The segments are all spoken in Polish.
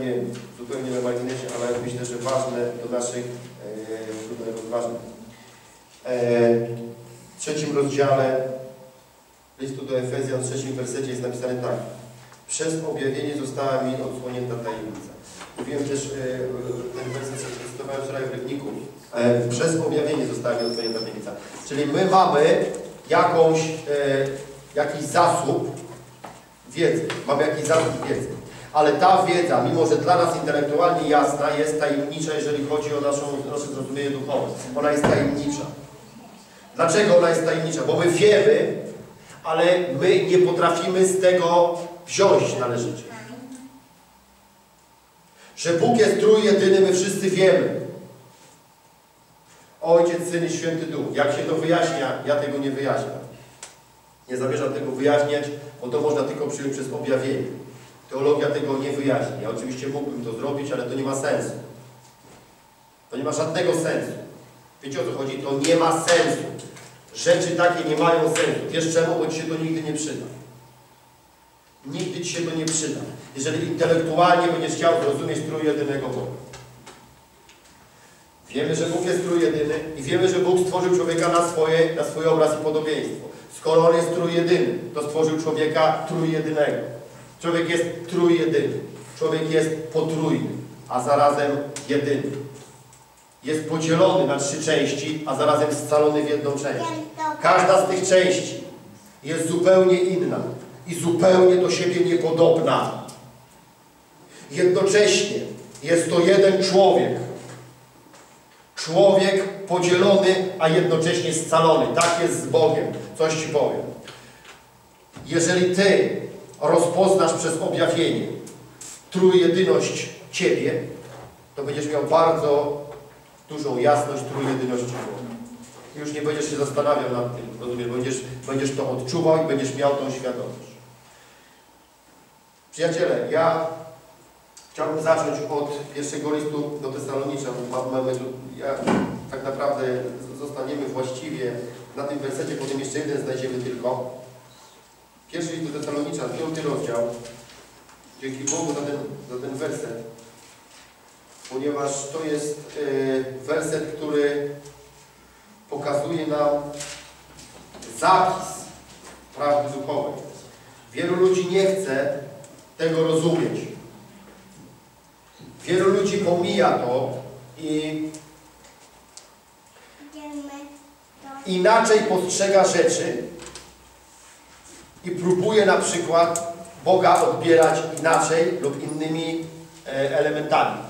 zupełnie, zupełnie na marginesie, ale myślę, że ważne do naszych e, rozważań. E, w trzecim rozdziale listu do Efezjan, w trzecim wersecie jest napisane tak. Przez objawienie została mi odsłonięta tajemnica. Mówiłem też, e, ten werset cytowałem wczoraj w Rybniku. E, przez objawienie została mi odsłonięta tajemnica. Czyli my mamy jakąś, e, jakiś zasób wiedzy. Mamy jakiś zasób wiedzy. Ale ta wiedza, mimo że dla nas intelektualnie jasna, jest tajemnicza, jeżeli chodzi o naszą, nasze zrozumienie duchowe. Ona jest tajemnicza. Dlaczego ona jest tajemnicza? Bo my wiemy, ale my nie potrafimy z tego wziąć należycie. Że Bóg jest trójjedyny, my wszyscy wiemy. Ojciec, Syn i Święty Duch. Jak się to wyjaśnia, ja tego nie wyjaśniam. Nie zamierzam tego wyjaśniać, bo to można tylko przyjąć przez objawienie. Teologia tego nie wyjaśni. Ja oczywiście mógłbym to zrobić, ale to nie ma sensu. To nie ma żadnego sensu. Wiecie o co chodzi? To nie ma sensu. Rzeczy takie nie mają sensu. Wiesz czemu? Bo Ci się to nigdy nie przyda. Nigdy Ci się to nie przyda. Jeżeli intelektualnie będziesz chciał zrozumieć trójjedynego Boga. Wiemy, że Bóg jest trójjedyny i wiemy, że Bóg stworzył człowieka na, swoje, na swój obraz i podobieństwo. Skoro On jest trójjedyny, to stworzył człowieka trójjedynego. Człowiek jest trójjedyny. Człowiek jest potrójny, a zarazem jedyny. Jest podzielony na trzy części, a zarazem scalony w jedną część. Każda z tych części jest zupełnie inna i zupełnie do siebie niepodobna. Jednocześnie jest to jeden człowiek. Człowiek podzielony, a jednocześnie scalony. Tak jest z Bogiem. Coś Ci powiem. Jeżeli Ty rozpoznasz przez objawienie trójjedyność Ciebie, to będziesz miał bardzo dużą jasność trójjedyności Boga. Już nie będziesz się zastanawiał nad tym, rozumiesz? Będziesz, będziesz to odczuwał i będziesz miał tą świadomość. Przyjaciele, ja chciałbym zacząć od pierwszego listu do Tesaloniczan. Mamy ja, tak naprawdę zostaniemy właściwie na tym wersecie, potem jeszcze jeden znajdziemy tylko. Pierwszy list do Tesaloniczan, piąty rozdział. Dzięki Bogu za ten, za ten werset, ponieważ to jest y, werset, który pokazuje nam zapis prawdy duchowej. Wielu ludzi nie chce tego rozumieć. Wielu ludzi pomija to i inaczej postrzega rzeczy i próbuje na przykład Boga odbierać inaczej lub innymi e, elementami.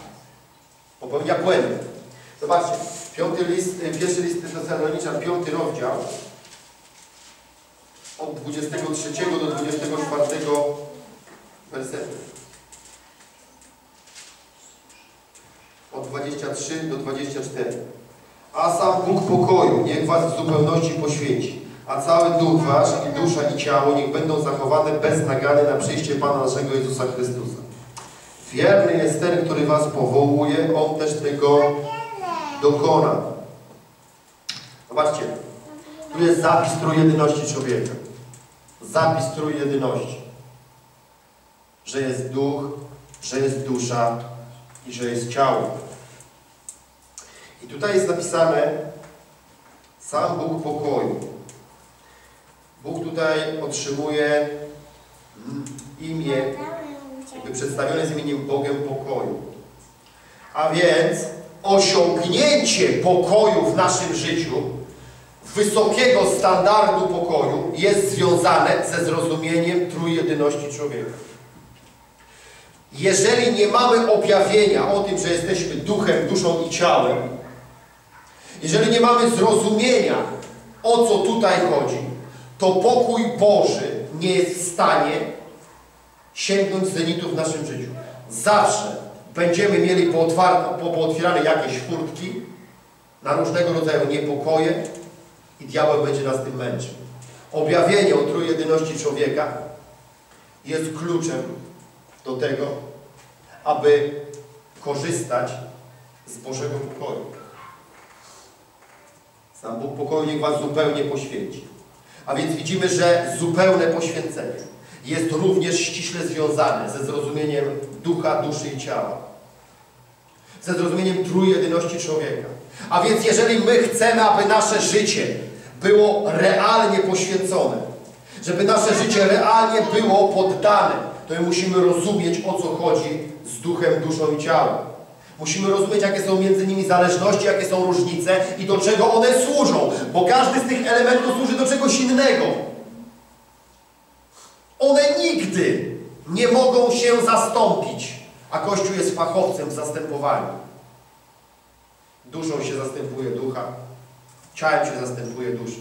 Popełnia błędy. Zobaczcie, piąty list, pierwszy list Tesaloniczan, piąty rozdział od 23 do 24 wersetu. Od 23 do 24. A sam Bóg pokoju niech was w zupełności poświęci, a cały duch wasz i dusza i ciało niech będą zachowane bez nagany na przyjście Pana naszego Jezusa Chrystusa. Wierny jest ten, który was powołuje, on też tego dokona. Zobaczcie, tu jest zapis trójjedyności człowieka. Zapis trójjedyności. Że jest duch, że jest dusza i że jest ciało. I tutaj jest napisane sam Bóg pokoju. Bóg tutaj otrzymuje imię, jakby przedstawione z imieniem Bogiem pokoju. A więc osiągnięcie pokoju w naszym życiu, wysokiego standardu pokoju jest związane ze zrozumieniem trójjedyności człowieka. Jeżeli nie mamy objawienia o tym, że jesteśmy duchem, duszą i ciałem, jeżeli nie mamy zrozumienia, o co tutaj chodzi, to pokój Boży nie jest w stanie sięgnąć zenitu w naszym życiu. Zawsze będziemy mieli pootwierane jakieś furtki na różnego rodzaju niepokoje i diabeł będzie nas tym męczył. Objawienie o trójjedyności człowieka jest kluczem do tego, aby korzystać z Bożego pokoju. Sam Bóg pokoju niech was zupełnie poświęci. A więc widzimy, że zupełne poświęcenie. jest również ściśle związane ze zrozumieniem ducha, duszy i ciała. Ze zrozumieniem trójjedyności człowieka. A więc jeżeli my chcemy, aby nasze życie było realnie poświęcone, żeby nasze życie realnie było poddane, to my musimy rozumieć, o co chodzi z duchem, duszą i ciałem. Musimy rozumieć, jakie są między nimi zależności, jakie są różnice i do czego one służą, bo każdy z tych elementów służy do czegoś innego. One nigdy nie mogą się zastąpić, a Kościół jest fachowcem w zastępowaniu. Duszą się zastępuje ducha, ciałem się zastępuje duszę.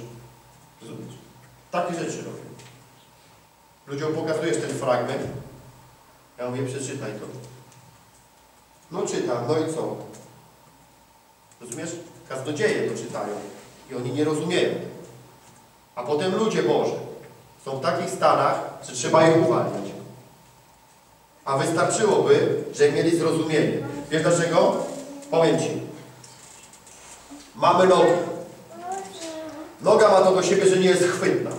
Rozumiesz? Takie rzeczy robią. Ludziom pokazujesz ten fragment, ja mówię, przeczytaj to. No czytam, no i co? Rozumiesz? Kaznodzieje to czytają i oni nie rozumieją. A potem ludzie Boży są w takich stanach, że trzeba ich uwalniać. A wystarczyłoby, że mieli zrozumienie. Wiesz dlaczego? Powiem Ci. Mamy nogi. Noga ma to do siebie, że nie jest chwytna.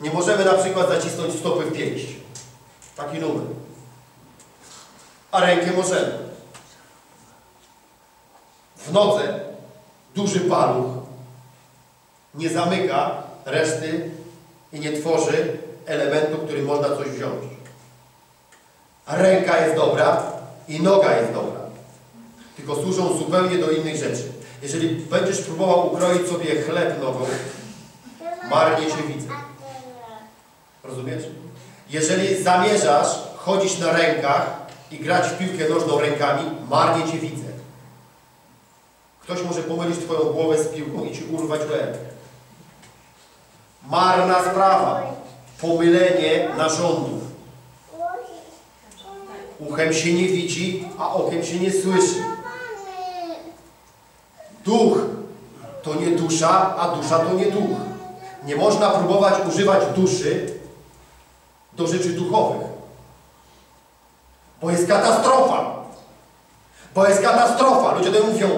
Nie możemy na przykład zacisnąć stopy w pięść. Taki numer. A rękę możemy. W nodze duży paluch nie zamyka reszty i nie tworzy elementu, który można coś wziąć. Ręka jest dobra i noga jest dobra. Tylko służą zupełnie do innych rzeczy. Jeżeli będziesz próbował ukroić sobie chleb nogą, marnie się widzę. Rozumiesz? Jeżeli zamierzasz chodzić na rękach i grać w piłkę nożną rękami, marnie Cię widzę. Ktoś może pomylić Twoją głowę z piłką i Ci urwać łeb. Marna sprawa. Pomylenie narządów. Uchem się nie widzi, a okiem się nie słyszy. Duch to nie dusza, a dusza to nie duch. Nie można próbować używać duszy do rzeczy duchowych. Bo jest katastrofa. Bo jest katastrofa. Ludzie mnie mówią,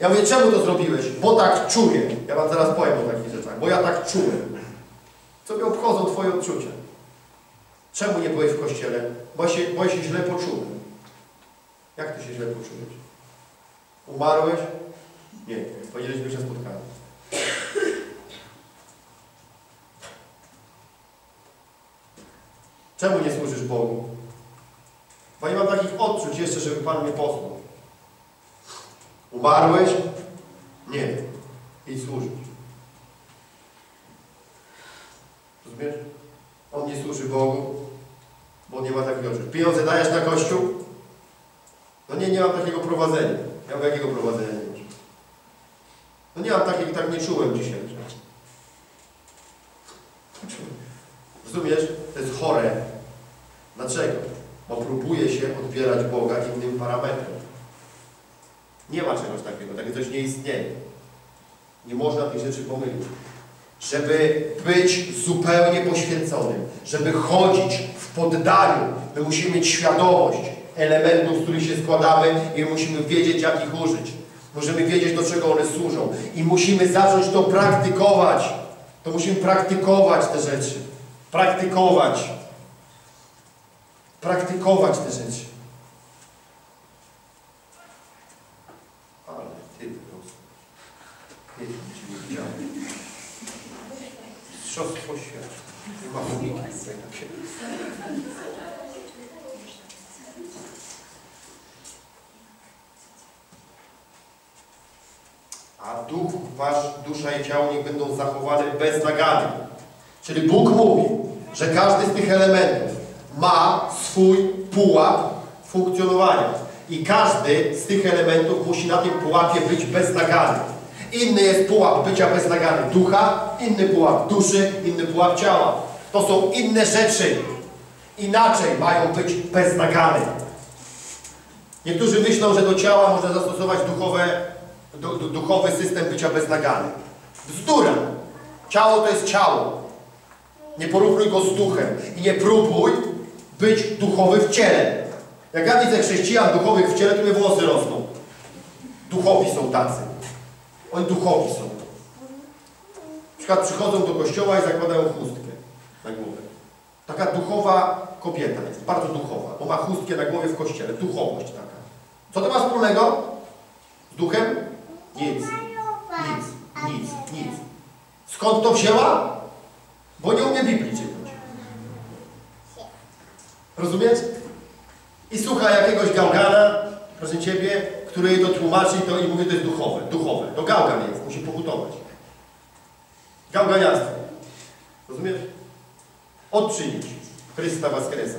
ja mówię, czemu to zrobiłeś? Bo tak czuję. Ja Wam zaraz powiem o takich rzeczach. Bo ja tak czułem. Co mnie obchodzą Twoje odczucia? Czemu nie byłeś w kościele? Bo się, bo się źle poczułem. Jak Ty się źle poczułeś? Umarłeś? Nie. Powinieneś być na spotkaniu. Czemu nie służysz Bogu? Bo nie mam takich odczuć jeszcze, żeby Pan mnie posłał. Umarłeś? Nie. Idź służyć. Rozumiesz? On nie służy Bogu, bo nie ma takich odczuć. Pieniądze dajesz na kościół? No nie, nie mam takiego prowadzenia. Ja mam jakiego prowadzenia nie? No nie mam takiego, tak nie czułem dzisiaj. Rozumiesz? To jest chore. Dlaczego? Bo próbuje się odbierać Boga innym parametrem. Nie ma czegoś takiego, takie coś nie istnieje. Nie można tych rzeczy pomylić. Żeby być zupełnie poświęconym, żeby chodzić w poddaniu, my musimy mieć świadomość elementów, z których się składamy i musimy wiedzieć, jak ich użyć. Musimy wiedzieć, do czego one służą. I musimy zacząć to praktykować. To musimy praktykować te rzeczy. Praktykować. Praktykować te rzeczy. Ale ty widziałem. Mistrzostwo świata. Nie ma uniki tutaj. A duch, wasz, dusza i ciało niech będą zachowane bez nagany. Czyli Bóg mówi, że każdy z tych elementów ma swój pułap funkcjonowania. I każdy z tych elementów musi na tym pułapie być bez nagany. Inny jest pułap bycia bez nagany ducha, inny pułap duszy, inny pułap ciała. To są inne rzeczy. Inaczej mają być bez nagany. Niektórzy myślą, że do ciała można zastosować duchowe, du, du, duchowy system bycia bez nagany. Bzdura. Ciało to jest ciało. Nie porównuj go z duchem. I nie próbuj być duchowy w ciele. Jak ja widzę chrześcijan duchowych w ciele, to mnie włosy rosną. Duchowi są tacy. Oni duchowi są. Na przykład przychodzą do kościoła i zakładają chustkę na głowę. Taka duchowa kobieta jest, bardzo duchowa, bo ma chustkę na głowie w kościele, duchowość taka. Co to ma wspólnego z duchem? Nic, nic, nic, nic. Skąd to wzięła? Bo nie umie Biblii czytać. Rozumiesz? I słucha jakiegoś gałgana, proszę Ciebie, który jej to tłumaczy to i mówi, to jest duchowe, duchowe. To gałgan jest, musi pokutować. Gałganiarstwo. Rozumiesz? Odczynić Chrysta Waskresa.